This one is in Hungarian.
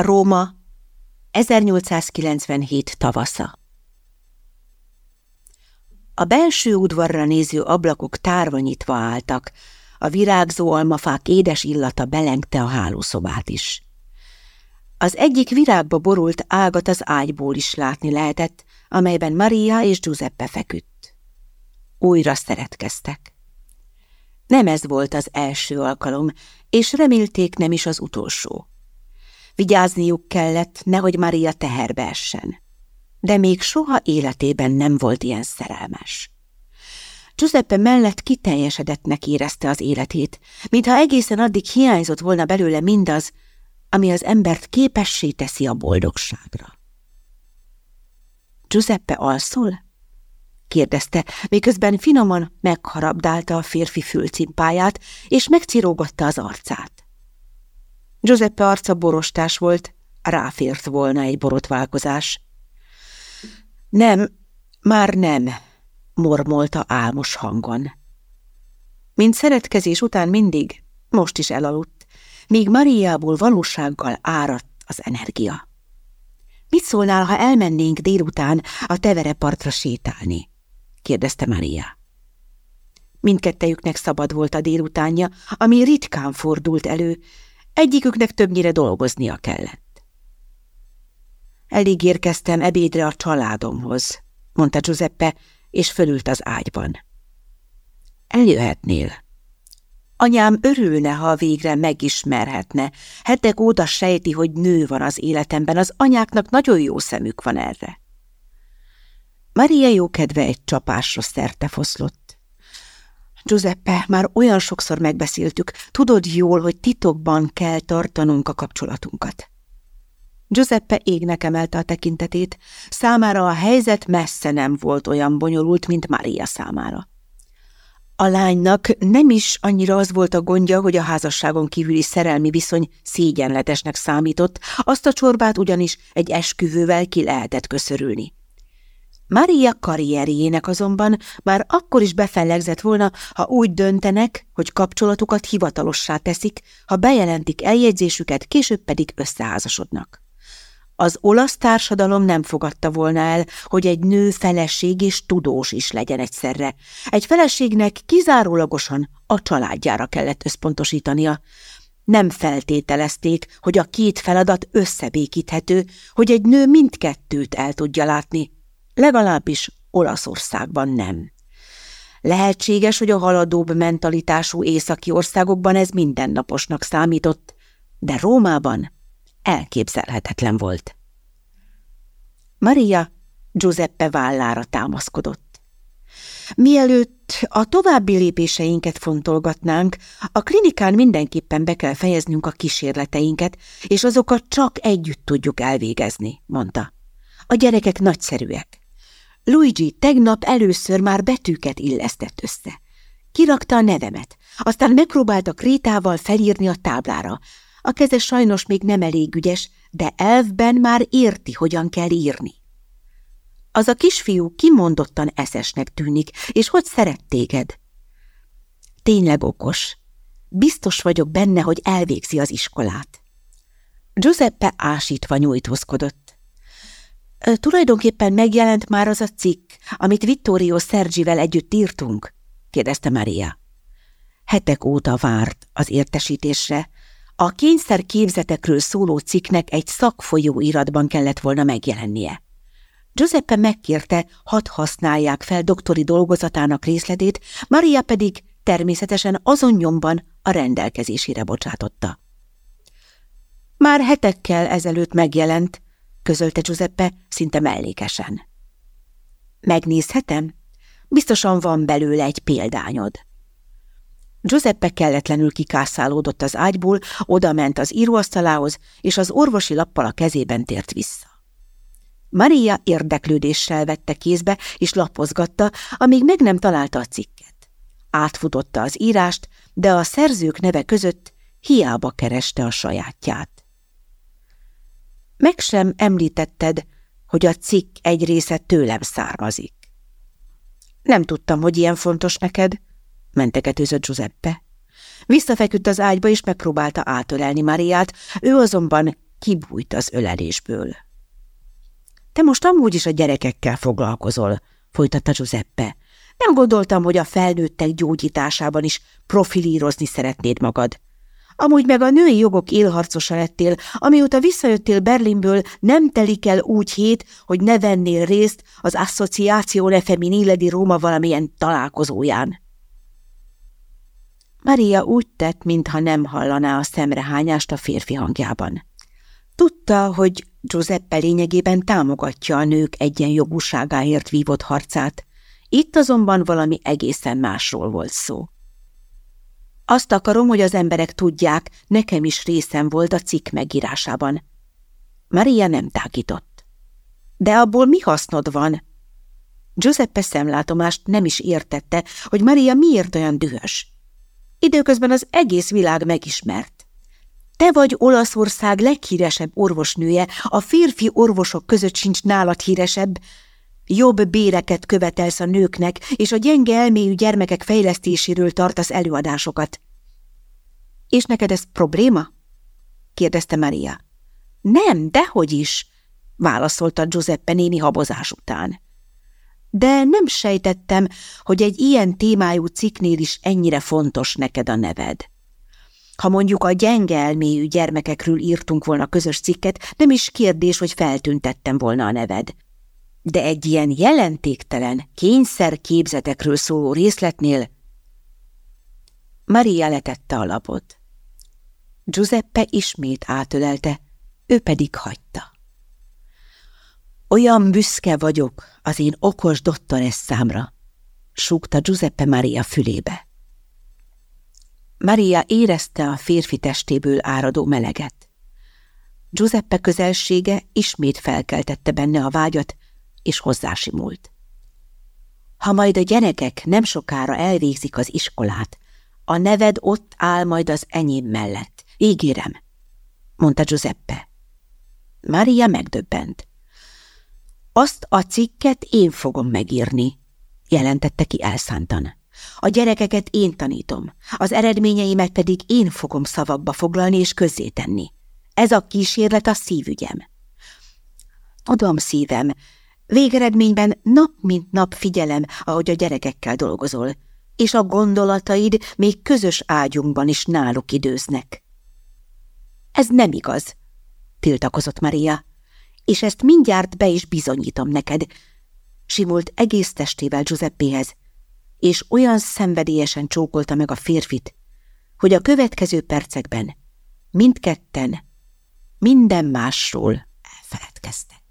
Róma, 1897 tavasza A belső udvarra néző ablakok tárva nyitva álltak, a virágzó almafák édes illata belengte a hálószobát is. Az egyik virágba borult ágat az ágyból is látni lehetett, amelyben Maria és Giuseppe feküdt. Újra szeretkeztek. Nem ez volt az első alkalom, és remélték nem is az utolsó. Vigyázniuk kellett, nehogy Maria teherbe essen. De még soha életében nem volt ilyen szerelmes. Giuseppe mellett kiteljesedettnek érezte az életét, mintha egészen addig hiányzott volna belőle mindaz, ami az embert képessé teszi a boldogságra. Giuseppe alszol? kérdezte, miközben finoman megharabdálta a férfi fülcimpáját, és megcirógatta az arcát. Giuseppe arca borostás volt, ráfért volna egy borotválkozás. Nem, már nem, mormolta álmos hangon. Mint szeretkezés után mindig, most is elaludt, míg Mariából valósággal áradt az energia. Mit szólnál, ha elmennénk délután a teverepartra sétálni? kérdezte Maria. Mindkettejüknek szabad volt a délutánja, ami ritkán fordult elő, egyiküknek többnyire dolgoznia kellett. Elég érkeztem ebédre a családomhoz, mondta Giuseppe, és fölült az ágyban. Eljöhetnél. Anyám örülne, ha végre megismerhetne. Hetek óta sejti, hogy nő van az életemben, az anyáknak nagyon jó szemük van erre. Maria jókedve egy csapásra szerte foszlott. Giuseppe, már olyan sokszor megbeszéltük, tudod jól, hogy titokban kell tartanunk a kapcsolatunkat. Giuseppe égnek emelte a tekintetét, számára a helyzet messze nem volt olyan bonyolult, mint Maria számára. A lánynak nem is annyira az volt a gondja, hogy a házasságon kívüli szerelmi viszony szégyenletesnek számított, azt a csorbát ugyanis egy esküvővel ki lehetett köszörülni. Maria karrierjének azonban már akkor is befellegzett volna, ha úgy döntenek, hogy kapcsolatukat hivatalossá teszik, ha bejelentik eljegyzésüket, később pedig összeházasodnak. Az olasz társadalom nem fogadta volna el, hogy egy nő feleség és tudós is legyen egyszerre. Egy feleségnek kizárólagosan a családjára kellett összpontosítania. Nem feltételezték, hogy a két feladat összebékíthető, hogy egy nő mindkettőt el tudja látni, Legalábbis Olaszországban nem. Lehetséges, hogy a haladóbb mentalitású északi országokban ez mindennaposnak számított, de Rómában elképzelhetetlen volt. Maria Giuseppe vállára támaszkodott. Mielőtt a további lépéseinket fontolgatnánk, a klinikán mindenképpen be kell fejeznünk a kísérleteinket, és azokat csak együtt tudjuk elvégezni, mondta. A gyerekek nagyszerűek. Luigi tegnap először már betűket illesztett össze. Kirakta a nevemet, aztán megpróbálta krétával felírni a táblára. A keze sajnos még nem elég ügyes, de elvben már érti, hogyan kell írni. Az a kisfiú kimondottan eszesnek tűnik, és hogy szeret téged? Tényleg okos. Biztos vagyok benne, hogy elvégzi az iskolát. Giuseppe ásítva nyújtózkodott. Tulajdonképpen megjelent már az a cikk, amit Vittorio Sergivel együtt írtunk? kérdezte Maria. Hetek óta várt az értesítésre. A kényszer képzetekről szóló cikknek egy szakfolyó iratban kellett volna megjelennie. Giuseppe megkérte, hadd használják fel doktori dolgozatának részletét, Maria pedig természetesen azon nyomban a rendelkezésére bocsátotta. Már hetekkel ezelőtt megjelent, közölte Giuseppe szinte mellékesen. Megnézhetem? Biztosan van belőle egy példányod. Giuseppe kelletlenül kikászálódott az ágyból, oda ment az íróasztalához, és az orvosi lappal a kezében tért vissza. Maria érdeklődéssel vette kézbe, és lapozgatta, amíg meg nem találta a cikket. Átfutotta az írást, de a szerzők neve között hiába kereste a sajátját. Meg sem említetted, hogy a cikk egy része tőlem származik. Nem tudtam, hogy ilyen fontos neked, mentegetőzött Giuseppe. Visszafeküdt az ágyba, és megpróbálta átölelni Mariát, ő azonban kibújt az ölelésből. Te most amúgy is a gyerekekkel foglalkozol, folytatta Giuseppe. Nem gondoltam, hogy a felnőttek gyógyításában is profilírozni szeretnéd magad. Amúgy meg a női jogok élharcosa lettél, amióta visszajöttél Berlinből, nem telik el úgy hét, hogy ne vennél részt az Associazione Femminile di Roma valamilyen találkozóján. Maria úgy tett, mintha nem hallaná a szemrehányást a férfi hangjában. Tudta, hogy Giuseppe lényegében támogatja a nők egyenjogúságáért vívott harcát, itt azonban valami egészen másról volt szó. Azt akarom, hogy az emberek tudják, nekem is részem volt a cikk megírásában. Maria nem tágított. De abból mi hasznod van? Giuseppe szemlátomást nem is értette, hogy Maria miért olyan dühös. Időközben az egész világ megismert. Te vagy Olaszország leghíresebb orvosnője, a férfi orvosok között sincs nálad híresebb, Jobb béreket követelsz a nőknek, és a gyenge elmélyű gyermekek fejlesztéséről tartasz előadásokat. És neked ez probléma? kérdezte Maria. Nem, dehogy is, válaszolta Giuseppe néni habozás után. De nem sejtettem, hogy egy ilyen témájú cikknél is ennyire fontos neked a neved. Ha mondjuk a gyenge elmélyű gyermekekről írtunk volna közös cikket, nem is kérdés, hogy feltüntettem volna a neved de egy ilyen jelentéktelen, kényszer képzetekről szóló részletnél Maria letette a lapot. Giuseppe ismét átölelte, ő pedig hagyta. Olyan büszke vagyok az én okos dottores számra, súgta Giuseppe Maria fülébe. Maria érezte a férfi testéből áradó meleget. Giuseppe közelsége ismét felkeltette benne a vágyat, és hozzásimult. Ha majd a gyerekek nem sokára elvégzik az iskolát, a neved ott áll majd az enyém mellett. Ígérem, mondta Giuseppe. Maria megdöbbent. Azt a cikket én fogom megírni, jelentette ki elszántan. A gyerekeket én tanítom, az eredményeimet pedig én fogom szavakba foglalni és közzétenni. Ez a kísérlet a szívügyem. Adom szívem, Végeredményben nap mint nap figyelem, ahogy a gyerekekkel dolgozol, és a gondolataid még közös ágyunkban is náluk időznek. Ez nem igaz, tiltakozott Maria, és ezt mindjárt be is bizonyítom neked. Simult egész testével Giuseppehez, és olyan szenvedélyesen csókolta meg a férfit, hogy a következő percekben mindketten minden másról elfeledkeztek.